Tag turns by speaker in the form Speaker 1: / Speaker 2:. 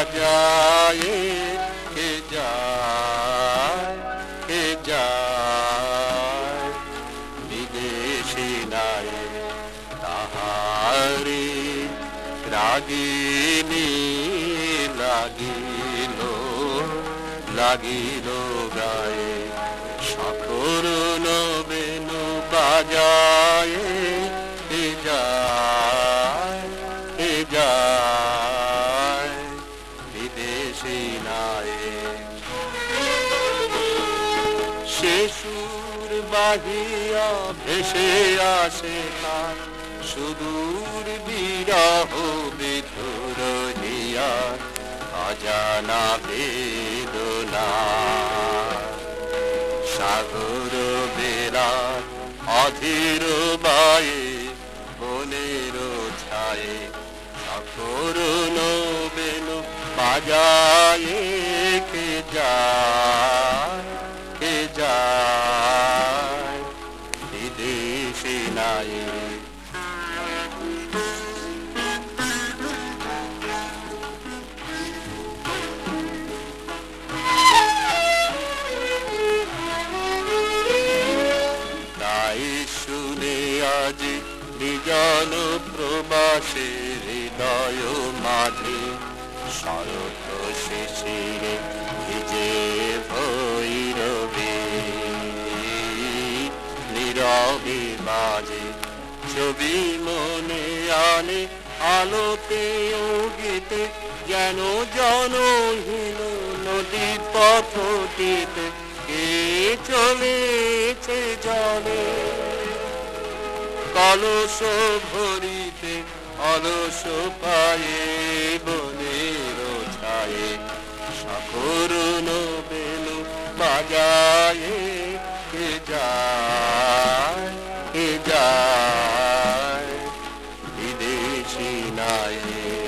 Speaker 1: বাজায়ে কে যায় কে যায় বিদেশি নাই তাহারি রাগিনী লাগিল লাগিল গায়ে সকরুণ বেনু বাজায়ে বিদেশি নাই শেষুর বাহিয়া ভেসে আসে না, সুদূর বিরহ বিধুর হিয়া, অজানা বেদনা। সাগর বেলা অধীর বায়ে বনের ছায়ে বেনু বাজায়ে কে যায় কে যায় নাই তাই শুনে আজ নিজন প্রবাসে হৃদয় মাঝে শরত শিশিরে ভিজে ভৈরবে। নীরবে বাজে ছবি মনে আনে, আলোতে ও গীতে যেন জনহীন নদী পথটিতে। কে চলেছে জলে? কলস ভরিতে, অলস পায়ে, বনের ছায়ে সকরুণ বেলু বাজায় কে যায় কে যায়, বিদেশি নায়ে।